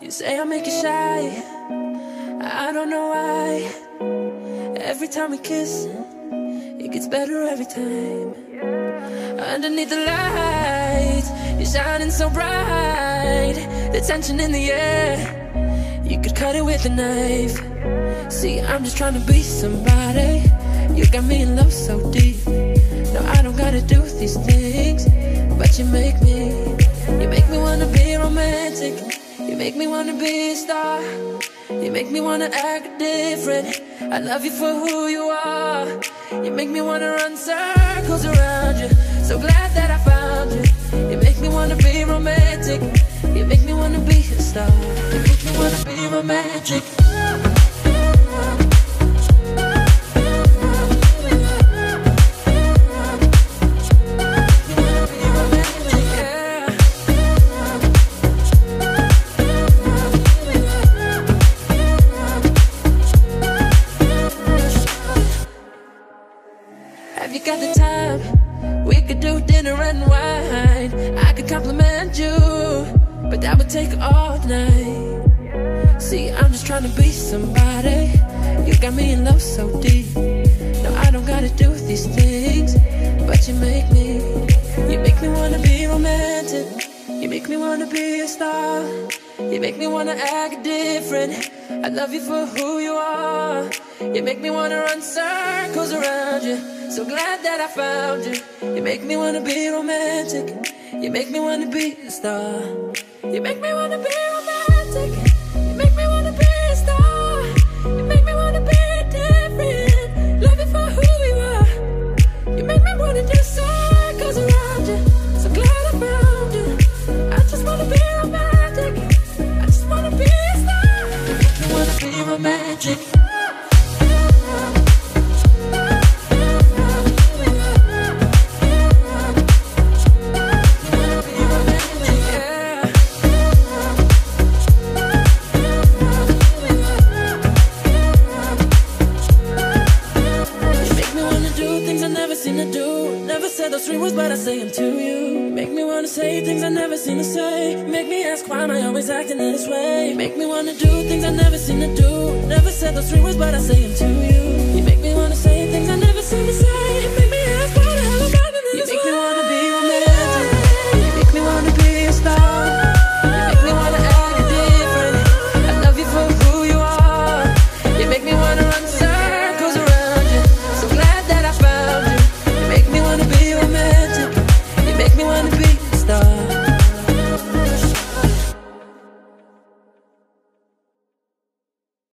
You say I make you shy. I don't know why. Every time we kiss, it gets better every time. Underneath the lights, you're shining so bright. The tension in the air, you could cut it with a knife. See, I'm just trying to be somebody. You got me in love so deep. No, I don't gotta do these things, but you make me. Make me wanna be a star. You make me wanna act different. I love you for who you are. You make me wanna run circles around you. So glad that I found you. You make me wanna be romantic. You make me wanna be a star. You make me wanna be romantic. Got the time? We could do dinner and wine. I could compliment you, but that would take all night. See, I'm just trying to be somebody. You got me in love so deep. No, I don't gotta do these things, but you make me. You make me wanna be romantic. You make me wanna be a star. You make me wanna act different. I love you for who you are. You make me wanna run circles around you. So glad that I found you. You make me wanna be romantic. You make me wanna be a star. You make me wanna be romantic. You make me wanna be a star. You make me wanna be different. For who you are. You make me wanna around you. So glad I found you. I just wanna be romantic. I just wanna be a star. You wanna be romantic. Seen do. Never said those three words, but I say them to you. Make me wanna say things I never seen to say. Make me ask why am I always acting this way. Make me wanna do things I never seen to do. Never said those three words, but I say them to you.